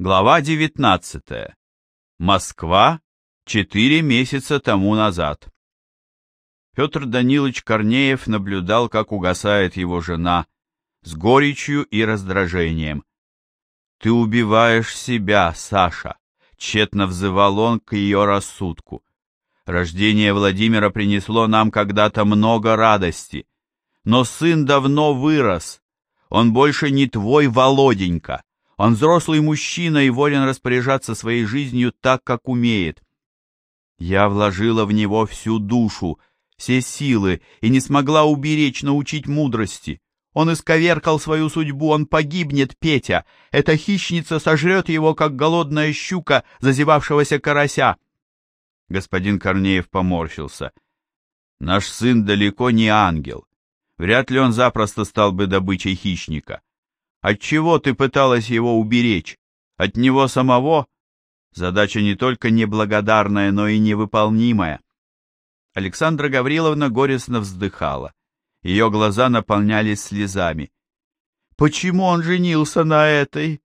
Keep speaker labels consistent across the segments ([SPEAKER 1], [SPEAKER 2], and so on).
[SPEAKER 1] Глава 19. Москва. Четыре месяца тому назад. Петр Данилович Корнеев наблюдал, как угасает его жена, с горечью и раздражением. «Ты убиваешь себя, Саша», — тщетно взывал он к ее рассудку. «Рождение Владимира принесло нам когда-то много радости, но сын давно вырос, он больше не твой Володенька». Он взрослый мужчина и волен распоряжаться своей жизнью так, как умеет. Я вложила в него всю душу, все силы, и не смогла уберечь, научить мудрости. Он исковеркал свою судьбу, он погибнет, Петя. Эта хищница сожрет его, как голодная щука зазевавшегося карася. Господин Корнеев поморщился. Наш сын далеко не ангел. Вряд ли он запросто стал бы добычей хищника. От чего ты пыталась его уберечь? От него самого? Задача не только неблагодарная, но и невыполнимая. Александра Гавриловна горестно вздыхала. Ее глаза наполнялись слезами. Почему он женился на этой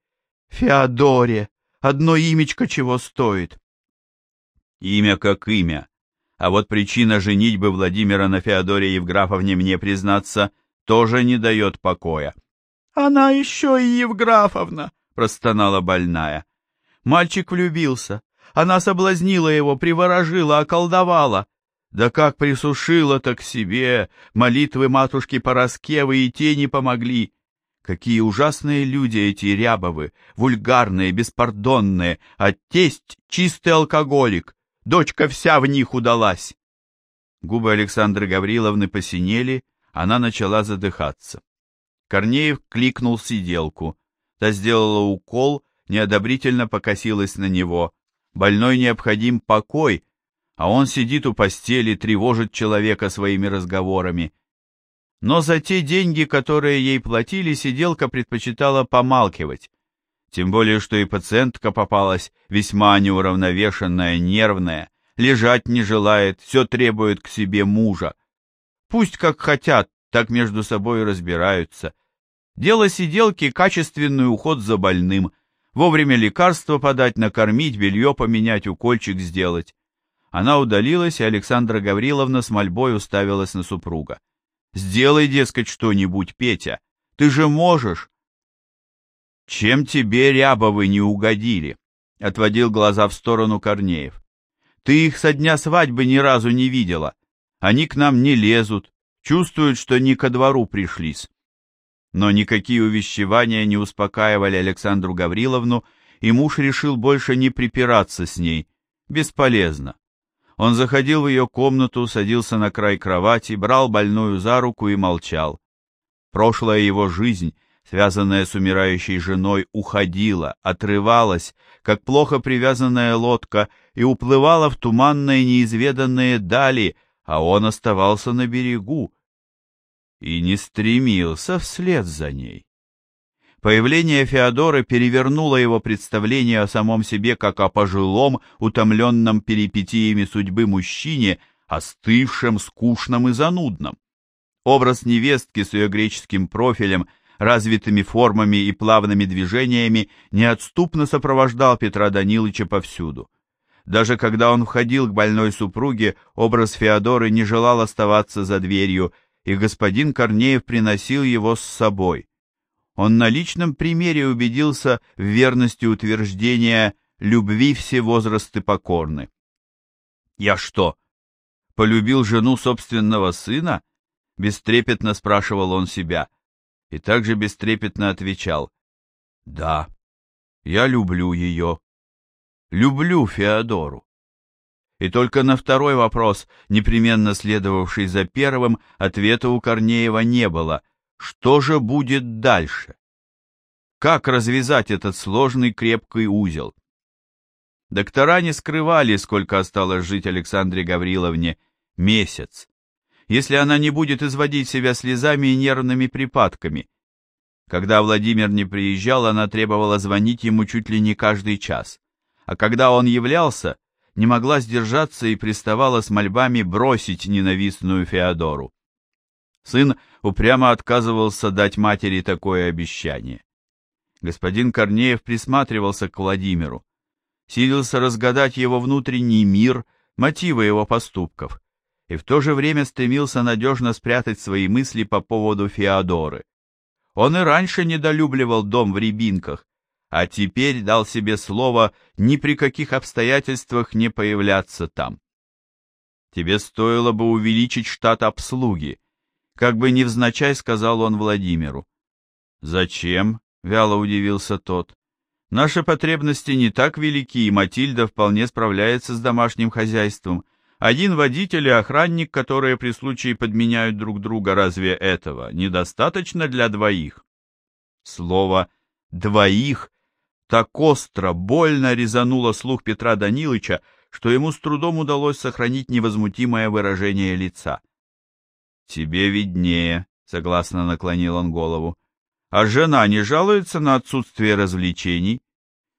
[SPEAKER 1] Феодоре? Одно имечко чего стоит? Имя как имя. А вот причина женитьбы Владимира на Феодоре Евграфовне мне, признаться, тоже не дает покоя. «Она еще и Евграфовна!» — простонала больная. Мальчик влюбился. Она соблазнила его, приворожила, околдовала. Да как присушила-то к себе! Молитвы матушки Пороскевы и те не помогли. Какие ужасные люди эти рябовы, вульгарные, беспардонные, а тесть — чистый алкоголик. Дочка вся в них удалась. Губы Александры Гавриловны посинели, она начала задыхаться. Корнеев кликнул сиделку. Та сделала укол, неодобрительно покосилась на него. Больной необходим покой, а он сидит у постели, тревожит человека своими разговорами. Но за те деньги, которые ей платили, сиделка предпочитала помалкивать. Тем более, что и пациентка попалась весьма неуравновешенная, нервная, лежать не желает, все требует к себе мужа. Пусть как хотят, так между собой разбираются. Дело сиделки – качественный уход за больным, вовремя лекарства подать, накормить, белье поменять, укольчик сделать. Она удалилась, и Александра Гавриловна с мольбой уставилась на супруга. «Сделай, дескать, что-нибудь, Петя, ты же можешь!» «Чем тебе Рябовы не угодили?» — отводил глаза в сторону Корнеев. «Ты их со дня свадьбы ни разу не видела. Они к нам не лезут, чувствуют, что не ко двору пришлись. Но никакие увещевания не успокаивали Александру Гавриловну, и муж решил больше не припираться с ней. Бесполезно. Он заходил в ее комнату, садился на край кровати, брал больную за руку и молчал. Прошлая его жизнь, связанная с умирающей женой, уходила, отрывалась, как плохо привязанная лодка, и уплывала в туманные неизведанные дали, а он оставался на берегу, и не стремился вслед за ней. Появление Феодора перевернуло его представление о самом себе как о пожилом, утомленном перипетиями судьбы мужчине, остывшем, скучном и занудном. Образ невестки с ее греческим профилем, развитыми формами и плавными движениями неотступно сопровождал Петра Даниловича повсюду. Даже когда он входил к больной супруге, образ Феодоры не желал оставаться за дверью, и господин Корнеев приносил его с собой. Он на личном примере убедился в верности утверждения «любви все возрасты покорны». «Я что, полюбил жену собственного сына?» — бестрепетно спрашивал он себя, и также бестрепетно отвечал «Да, я люблю ее, люблю Феодору». И только на второй вопрос, непременно следовавший за первым, ответа у Корнеева не было. Что же будет дальше? Как развязать этот сложный крепкий узел? Доктора не скрывали, сколько осталось жить Александре Гавриловне. Месяц. Если она не будет изводить себя слезами и нервными припадками. Когда Владимир не приезжал, она требовала звонить ему чуть ли не каждый час. А когда он являлся, не могла сдержаться и приставала с мольбами бросить ненавистную Феодору. Сын упрямо отказывался дать матери такое обещание. Господин Корнеев присматривался к Владимиру, силился разгадать его внутренний мир, мотивы его поступков, и в то же время стремился надежно спрятать свои мысли по поводу Феодоры. Он и раньше недолюбливал дом в Рябинках, а теперь дал себе слово ни при каких обстоятельствах не появляться там. Тебе стоило бы увеличить штат обслуги, как бы невзначай сказал он Владимиру. Зачем? вяло удивился тот. Наши потребности не так велики, и Матильда вполне справляется с домашним хозяйством. Один водитель и охранник, которые при случае подменяют друг друга, разве этого недостаточно для двоих? Слово «двоих» так остро, больно резануло слух Петра Данилыча, что ему с трудом удалось сохранить невозмутимое выражение лица. «Тебе виднее», — согласно наклонил он голову. «А жена не жалуется на отсутствие развлечений?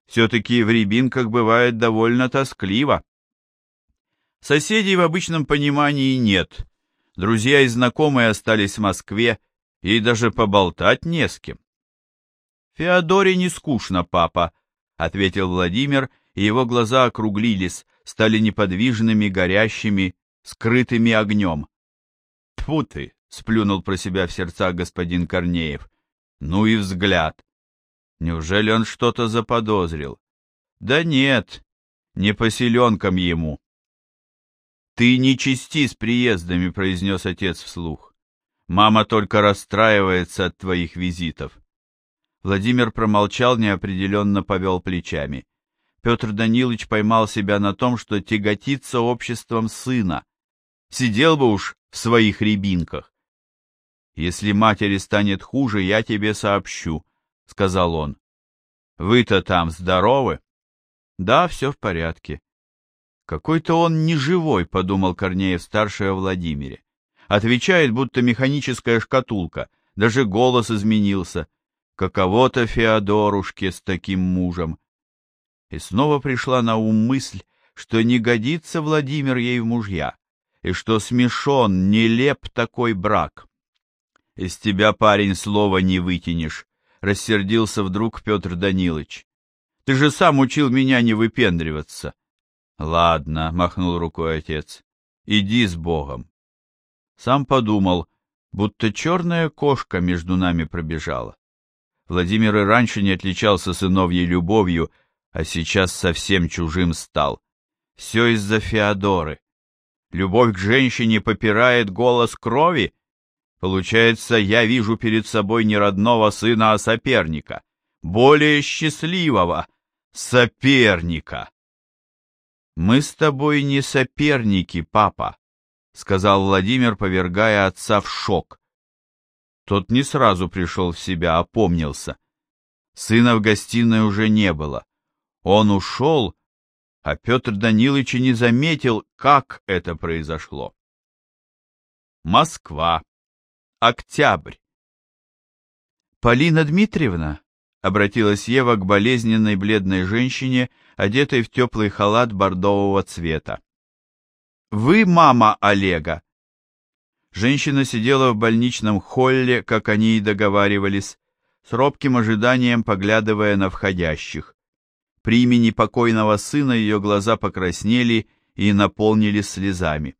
[SPEAKER 1] Все-таки в рябинках бывает довольно тоскливо». Соседей в обычном понимании нет. Друзья и знакомые остались в Москве, ей даже поболтать не с кем. «Феодоре не скучно, папа», — ответил Владимир, и его глаза округлились, стали неподвижными, горящими, скрытыми огнем. «Тьфу ты!» — сплюнул про себя в сердцах господин Корнеев. «Ну и взгляд! Неужели он что-то заподозрил? Да нет, не по селенкам ему!» «Ты не чисти с приездами», — произнес отец вслух. «Мама только расстраивается от твоих визитов». Владимир промолчал, неопределенно повел плечами. Петр Данилович поймал себя на том, что тяготится обществом сына. Сидел бы уж в своих рябинках. «Если матери станет хуже, я тебе сообщу», — сказал он. «Вы-то там здоровы?» «Да, все в порядке». «Какой-то он неживой», — подумал Корнеев-старший о Владимире. Отвечает, будто механическая шкатулка, даже голос изменился. Каково-то Феодорушке с таким мужем. И снова пришла на ум мысль, что не годится Владимир ей в мужья, и что смешон, нелеп такой брак. «Из тебя, парень, слова не вытянешь», — рассердился вдруг Петр Данилович. «Ты же сам учил меня не выпендриваться». Ладно, махнул рукой отец. Иди с Богом. Сам подумал, будто черная кошка между нами пробежала. Владимир и раньше не отличался сыновьей любовью, а сейчас совсем чужим стал. Все из-за Феодоры. Любовь к женщине попирает голос крови. Получается, я вижу перед собой не родного сына, а соперника. Более счастливого соперника. «Мы с тобой не соперники, папа», — сказал Владимир, повергая отца в шок. Тот не сразу пришел в себя, опомнился. Сына в гостиной уже не было. Он ушел, а Петр Данилович не заметил, как это произошло. Москва. Октябрь. Полина Дмитриевна, — обратилась Ева к болезненной бледной женщине, одетой в теплый халат бордового цвета. «Вы мама Олега?» Женщина сидела в больничном холле, как они и договаривались, с робким ожиданием поглядывая на входящих. При имени покойного сына ее глаза покраснели и наполнились слезами.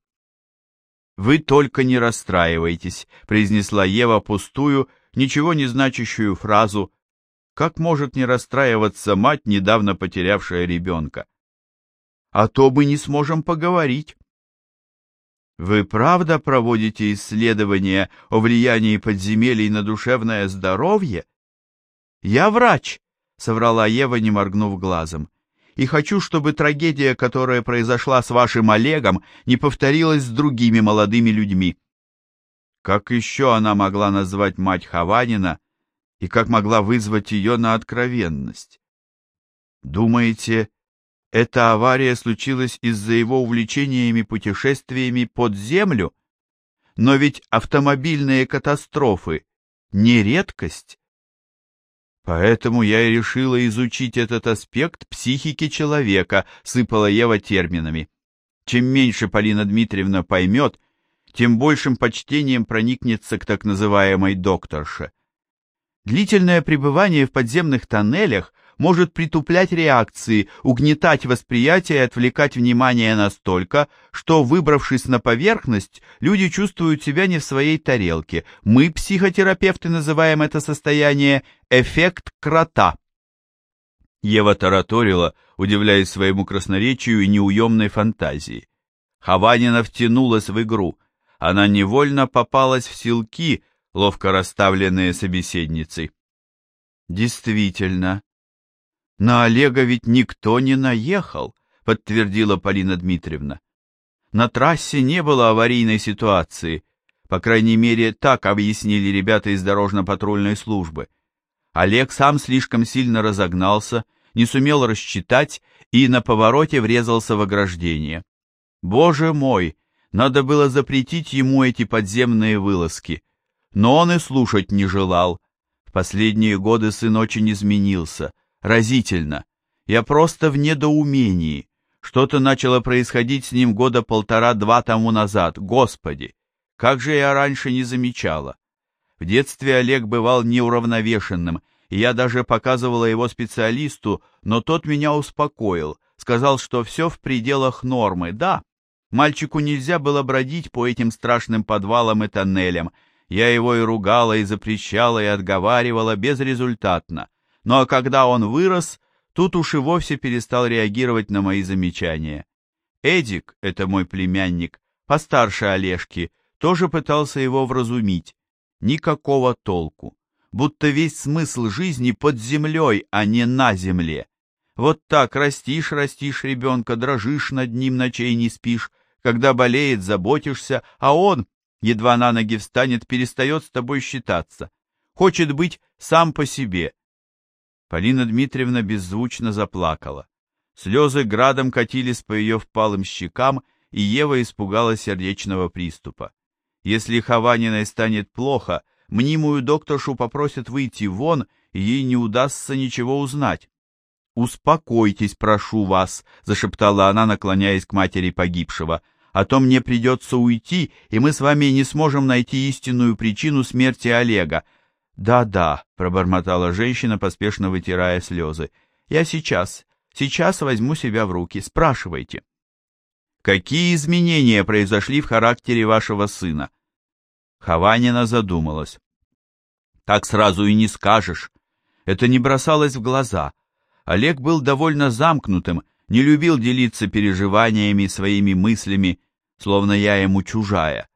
[SPEAKER 1] «Вы только не расстраивайтесь», — произнесла Ева пустую, ничего не значащую фразу, как может не расстраиваться мать, недавно потерявшая ребенка? А то мы не сможем поговорить. Вы правда проводите исследования о влиянии подземелий на душевное здоровье? Я врач, соврала Ева, не моргнув глазом. И хочу, чтобы трагедия, которая произошла с вашим Олегом, не повторилась с другими молодыми людьми. Как еще она могла назвать мать Хованина и как могла вызвать ее на откровенность. Думаете, эта авария случилась из-за его увлечениями путешествиями под землю? Но ведь автомобильные катастрофы не редкость. Поэтому я и решила изучить этот аспект психики человека, сыпала Ева терминами. Чем меньше Полина Дмитриевна поймет, тем большим почтением проникнется к так называемой докторше. Длительное пребывание в подземных тоннелях может притуплять реакции, угнетать восприятие и отвлекать внимание настолько, что, выбравшись на поверхность, люди чувствуют себя не в своей тарелке. Мы, психотерапевты, называем это состояние «эффект крота». Ева тараторила, удивляясь своему красноречию и неуемной фантазии. Хованина втянулась в игру. Она невольно попалась в силки, ловко расставленные собеседницей. Действительно, на Олега ведь никто не наехал, подтвердила Полина Дмитриевна. На трассе не было аварийной ситуации, по крайней мере, так объяснили ребята из дорожно-патрульной службы. Олег сам слишком сильно разогнался, не сумел рассчитать и на повороте врезался в ограждение. Боже мой, надо было запретить ему эти подземные вылазки но он и слушать не желал. В последние годы сын очень изменился, разительно. Я просто в недоумении. Что-то начало происходить с ним года полтора-два тому назад. Господи, как же я раньше не замечала. В детстве Олег бывал неуравновешенным, и я даже показывала его специалисту, но тот меня успокоил, сказал, что все в пределах нормы. Да, мальчику нельзя было бродить по этим страшным подвалам и тоннелям, я его и ругала, и запрещала, и отговаривала безрезультатно. Ну а когда он вырос, тут уж и вовсе перестал реагировать на мои замечания. Эдик, это мой племянник, постарше Олежки, тоже пытался его вразумить. Никакого толку. Будто весь смысл жизни под землей, а не на земле. Вот так растишь, растишь ребенка, дрожишь над ним, ночей не спишь, когда болеет, заботишься, а он едва на ноги встанет, перестает с тобой считаться. Хочет быть сам по себе. Полина Дмитриевна беззвучно заплакала. Слезы градом катились по ее впалым щекам, и Ева испугалась сердечного приступа. Если Хованиной станет плохо, мнимую докторшу попросят выйти вон, и ей не удастся ничего узнать. «Успокойтесь, прошу вас», — зашептала она, наклоняясь к матери погибшего а то мне придется уйти, и мы с вами не сможем найти истинную причину смерти Олега. Да-да, пробормотала женщина, поспешно вытирая слезы. Я сейчас, сейчас возьму себя в руки. Спрашивайте. Какие изменения произошли в характере вашего сына? Хованина задумалась. Так сразу и не скажешь. Это не бросалось в глаза. Олег был довольно замкнутым, не любил делиться переживаниями, своими мыслями, словно я ему чужая.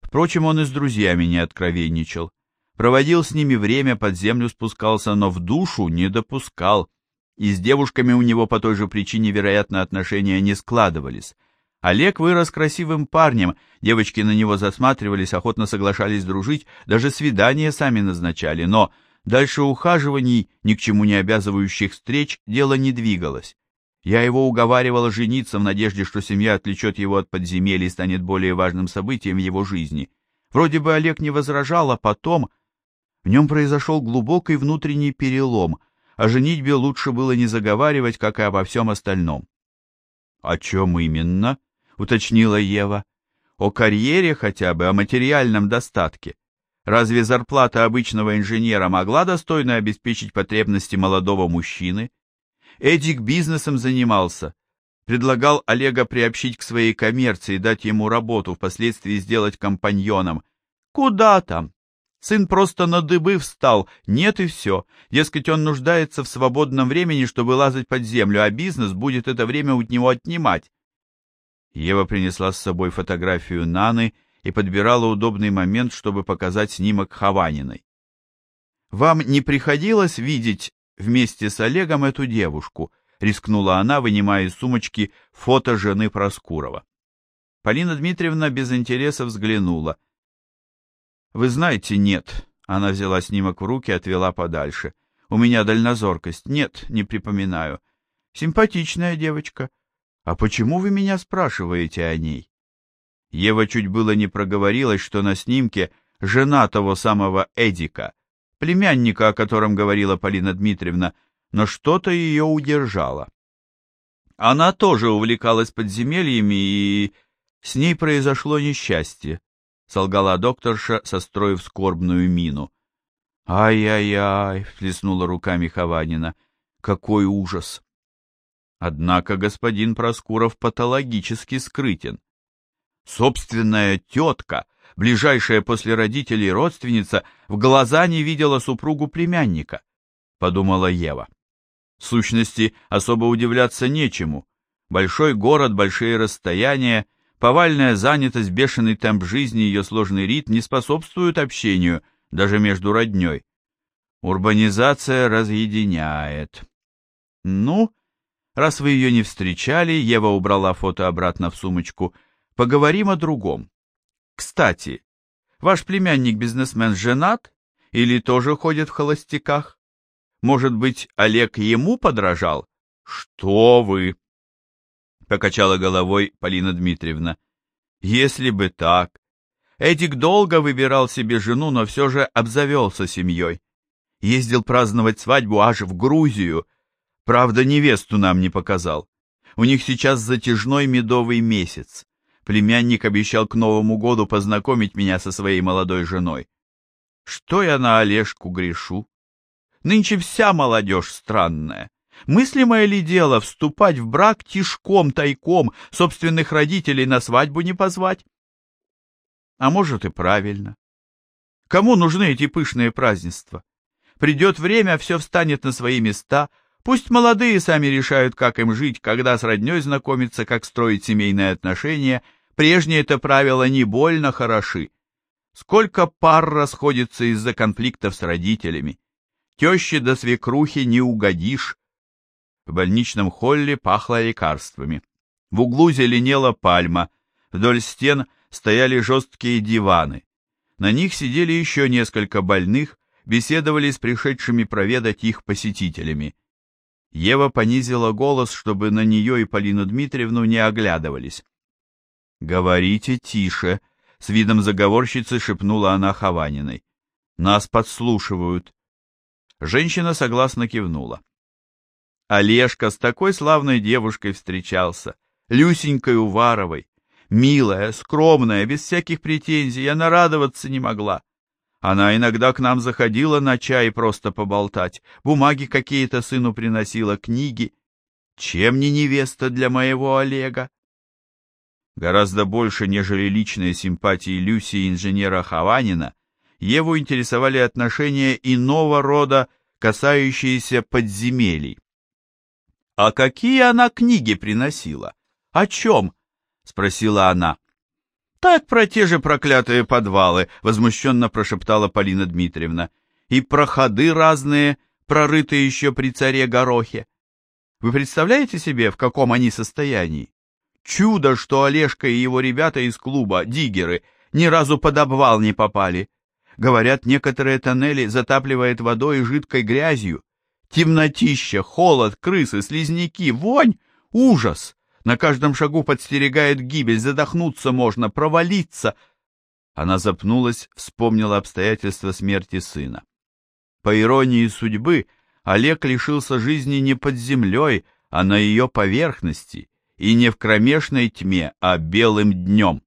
[SPEAKER 1] Впрочем, он и с друзьями не откровенничал. Проводил с ними время, под землю спускался, но в душу не допускал. И с девушками у него по той же причине, вероятно, отношения не складывались. Олег вырос красивым парнем, девочки на него засматривались, охотно соглашались дружить, даже свидания сами назначали, но дальше ухаживаний, ни к чему не обязывающих встреч, дело не двигалось. Я его уговаривала жениться в надежде, что семья отвлечет его от подземелья и станет более важным событием в его жизни. Вроде бы Олег не возражал, а потом... В нем произошел глубокий внутренний перелом, о женитьбе лучше было не заговаривать, как и обо всем остальном. — О чем именно? — уточнила Ева. — О карьере хотя бы, о материальном достатке. Разве зарплата обычного инженера могла достойно обеспечить потребности молодого мужчины? Эдик бизнесом занимался. Предлагал Олега приобщить к своей коммерции, дать ему работу, впоследствии сделать компаньоном. Куда там? Сын просто на дыбы встал, нет и все. Дескать, он нуждается в свободном времени, чтобы лазать под землю, а бизнес будет это время у него отнимать. Ева принесла с собой фотографию Наны и подбирала удобный момент, чтобы показать снимок Хованиной. «Вам не приходилось видеть вместе с Олегом эту девушку, рискнула она, вынимая из сумочки фото жены Проскурова. Полина Дмитриевна без интереса взглянула. «Вы знаете, нет». Она взяла снимок в руки, отвела подальше. «У меня дальнозоркость. Нет, не припоминаю. Симпатичная девочка. А почему вы меня спрашиваете о ней?» Ева чуть было не проговорилась, что на снимке жена того самого Эдика, племянника, о котором говорила Полина Дмитриевна, но что-то ее удержало. Она тоже увлекалась подземельями, и с ней произошло несчастье, солгала докторша, состроив скорбную мину. «Ай-яй-яй!» — всплеснула руками Хованина. «Какой ужас!» Однако господин Проскуров патологически скрытен. Собственная тетка, ближайшая после родителей родственница, в глаза не видела супругу племянника, подумала Ева. В сущности, особо удивляться нечему. Большой город, большие расстояния, повальная занятость, бешеный темп жизни, ее сложный ритм не способствуют общению, даже между родней. Урбанизация разъединяет. Ну, раз вы ее не встречали, Ева убрала фото обратно в сумочку, поговорим о другом. Кстати, ваш племянник-бизнесмен женат или тоже ходит в холостяках? Может быть, Олег ему подражал? Что вы? Покачала головой Полина Дмитриевна. Если бы так. Эдик долго выбирал себе жену, но все же обзавелся семьей. Ездил праздновать свадьбу аж в Грузию. Правда, невесту нам не показал. У них сейчас затяжной медовый месяц. Племянник обещал к Новому году познакомить меня со своей молодой женой. Что я на Олежку грешу? Нынче вся молодежь странная. Мыслимое ли дело вступать в брак тишком, тайком, собственных родителей на свадьбу не позвать? А может и правильно. Кому нужны эти пышные празднества? Придет время, все встанет на свои места, пусть молодые сами решают, как им жить, когда с родней знакомиться, как строить семейные отношения, прежние это правила не больно хороши. Сколько пар расходится из-за конфликтов с родителями. Теще до свекрухи не угодишь. В больничном холле пахло лекарствами. В углу зеленела пальма, вдоль стен стояли жесткие диваны. На них сидели еще несколько больных, беседовали с пришедшими проведать их посетителями. Ева понизила голос, чтобы на нее и Полину Дмитриевну не оглядывались. «Говорите тише», — с видом заговорщицы шепнула она Хованиной. «Нас подслушивают». Женщина согласно кивнула. Олежка с такой славной девушкой встречался, Люсенькой Уваровой. Милая, скромная, без всяких претензий, она радоваться не могла. Она иногда к нам заходила на чай просто поболтать, бумаги какие-то сыну приносила, книги. Чем не невеста для моего Олега? Гораздо больше, нежели личные симпатии Люси и инженера Хованина, Еву интересовали отношения иного рода, касающиеся подземелий. «А какие она книги приносила? О чем?» — спросила она. «Так про те же проклятые подвалы», — возмущенно прошептала Полина Дмитриевна. «И про ходы разные, прорытые еще при царе Горохе. Вы представляете себе, в каком они состоянии? Чудо, что Олежка и его ребята из клуба, диггеры, ни разу под обвал не попали. Говорят, некоторые тоннели затапливает водой и жидкой грязью. Темнотища, холод, крысы, слизняки, вонь, ужас. На каждом шагу подстерегает гибель, задохнуться можно, провалиться. Она запнулась, вспомнила обстоятельства смерти сына. По иронии судьбы, Олег лишился жизни не под землей, а на ее поверхности, и не в кромешной тьме, а белым днем.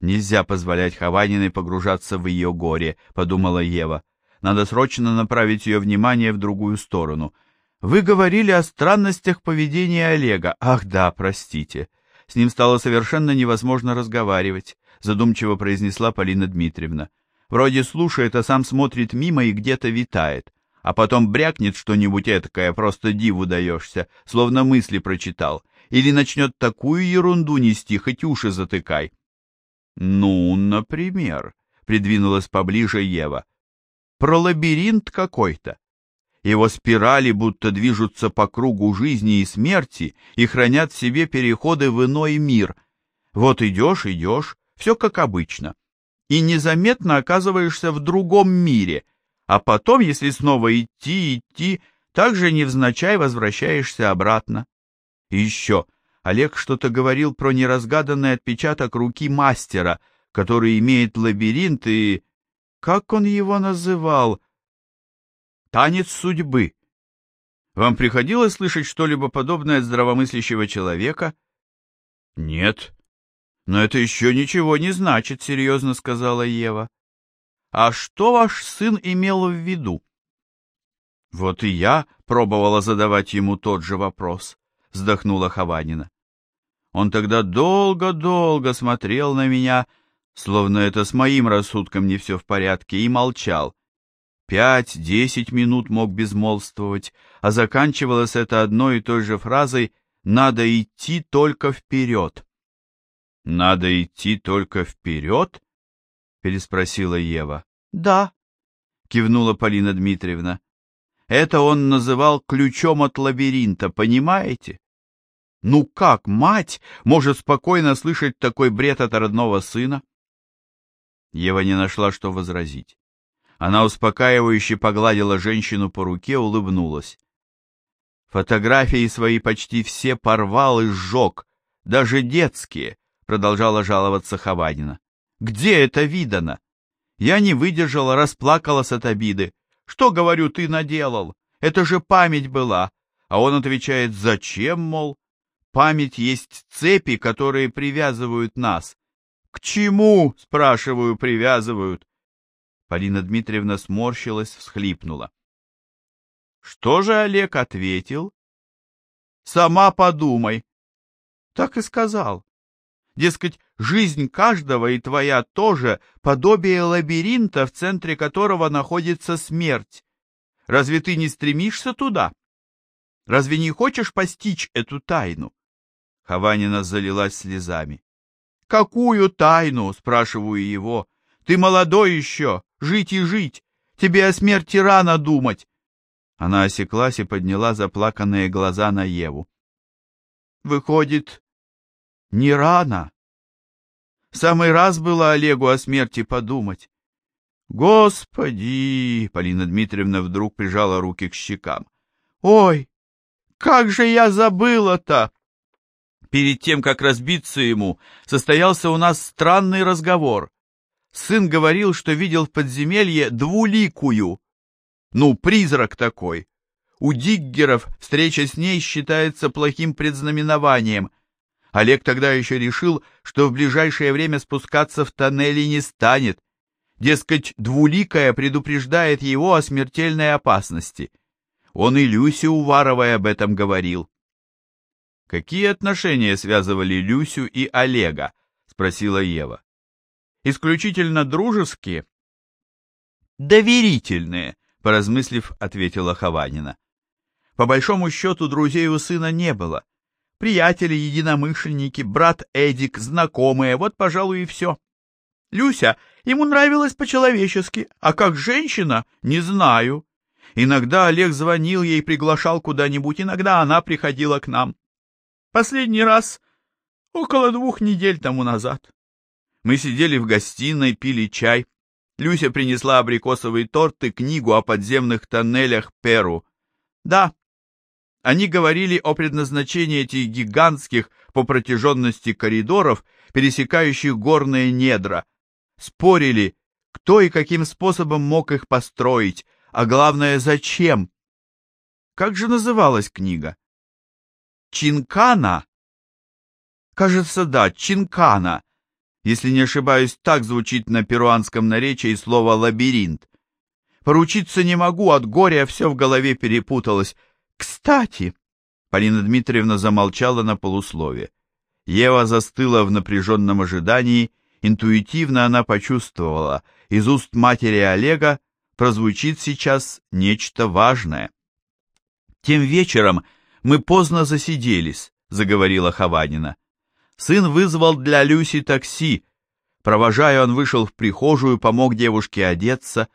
[SPEAKER 1] Нельзя позволять Хованиной погружаться в ее горе, подумала Ева. Надо срочно направить ее внимание в другую сторону. Вы говорили о странностях поведения Олега. Ах да, простите. С ним стало совершенно невозможно разговаривать, задумчиво произнесла Полина Дмитриевна. Вроде слушает, а сам смотрит мимо и где-то витает. А потом брякнет что-нибудь этакое, просто диву даешься, словно мысли прочитал. Или начнет такую ерунду нести, хоть уши затыкай. «Ну, например», — придвинулась поближе Ева, — «про лабиринт какой-то. Его спирали будто движутся по кругу жизни и смерти и хранят в себе переходы в иной мир. Вот идешь, идешь, все как обычно. И незаметно оказываешься в другом мире, а потом, если снова идти, идти, также невзначай возвращаешься обратно. И еще — Олег что-то говорил про неразгаданный отпечаток руки мастера, который имеет лабиринт и... Как он его называл? Танец судьбы. Вам приходилось слышать что-либо подобное от здравомыслящего человека? Нет. Но это еще ничего не значит, серьезно сказала Ева. А что ваш сын имел в виду? Вот и я пробовала задавать ему тот же вопрос, вздохнула Хованина. Он тогда долго-долго смотрел на меня, словно это с моим рассудком не все в порядке, и молчал. Пять-десять минут мог безмолвствовать, а заканчивалось это одной и той же фразой «надо идти только вперед». «Надо идти только вперед?» — переспросила Ева. «Да», — кивнула Полина Дмитриевна. «Это он называл ключом от лабиринта, понимаете? Ну как мать может спокойно слышать такой бред от родного сына?» Ева не нашла, что возразить. Она успокаивающе погладила женщину по руке, улыбнулась. Фотографии свои почти все порвал и сжег, даже детские, продолжала жаловаться Хованина. Где это видано? Я не выдержала, расплакалась от обиды. Что, говорю, ты наделал? Это же память была. А он отвечает, зачем, мол? Память есть цепи, которые привязывают нас. К чему, спрашиваю, привязывают? Полина Дмитриевна сморщилась, всхлипнула. Что же Олег ответил? Сама подумай. Так и сказал. Дескать, жизнь каждого и твоя тоже подобие лабиринта, в центре которого находится смерть. Разве ты не стремишься туда? Разве не хочешь постичь эту тайну? Хованина залилась слезами. «Какую тайну?» — спрашиваю его. «Ты молодой еще, Жить и жить. Тебе о смерти рано думать. Она осеклась и подняла заплаканные глаза на Еву. Выходит, не рано. Самый раз было Олегу о смерти подумать. Господи! Полина Дмитриевна вдруг прижала руки к щекам. Ой, как же я забыла-то! Перед тем, как разбиться ему, состоялся у нас странный разговор. Сын говорил, что видел в подземелье двуликую. Ну, призрак такой. У диггеров встреча с ней считается плохим предзнаменованием. Олег тогда еще решил, что в ближайшее время спускаться в тоннели не станет. Дескать, двуликая предупреждает его о смертельной опасности. Он и Люсе Уваровой об этом говорил. «Какие отношения связывали Люсю и Олега?» — спросила Ева исключительно дружеские? Доверительные, поразмыслив, ответила Хованина. По большому счету друзей у сына не было. Приятели, единомышленники, брат Эдик, знакомые, вот, пожалуй, и все. Люся ему нравилась по-человечески, а как женщина — не знаю. Иногда Олег звонил ей, приглашал куда-нибудь, иногда она приходила к нам. Последний раз около двух недель тому назад. Мы сидели в гостиной, пили чай. Люся принесла абрикосовый торт и книгу о подземных тоннелях Перу. Да, они говорили о предназначении этих гигантских по протяженности коридоров, пересекающих горные недра. Спорили, кто и каким способом мог их построить, а главное, зачем. Как же называлась книга? Чинкана? Кажется, да, Чинкана. Если не ошибаюсь, так звучит на перуанском наречии слово «лабиринт». Поручиться не могу, от горя все в голове перепуталось. Кстати, Полина Дмитриевна замолчала на полуслове. Ева застыла в напряженном ожидании, интуитивно она почувствовала, из уст матери Олега прозвучит сейчас нечто важное. «Тем вечером мы поздно засиделись», — заговорила Хованина. Сын вызвал для Люси такси. Провожая, он вышел в прихожую, помог девушке одеться.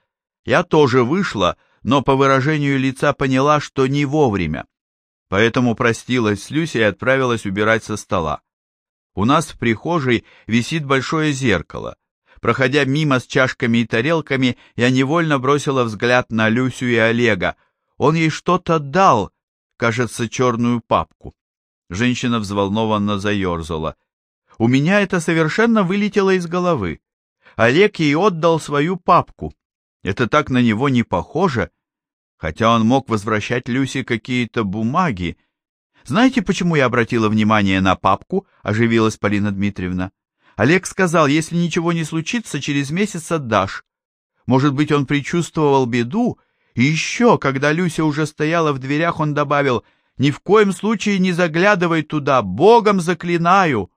[SPEAKER 1] Я тоже вышла, но по выражению лица поняла, что не вовремя. Поэтому простилась с Люси и отправилась убирать со стола. У нас в прихожей висит большое зеркало. Проходя мимо с чашками и тарелками, я невольно бросила взгляд на Люсю и Олега. Он ей что-то дал, кажется, черную папку. Женщина взволнованно заерзала. У меня это совершенно вылетело из головы. Олег ей отдал свою папку. Это так на него не похоже, хотя он мог возвращать Люсе какие-то бумаги. Знаете, почему я обратила внимание на папку? Оживилась Полина Дмитриевна. Олег сказал, если ничего не случится, через месяц отдашь. Может быть, он предчувствовал беду? И еще, когда Люся уже стояла в дверях, он добавил, «Ни в коем случае не заглядывай туда, Богом заклинаю!»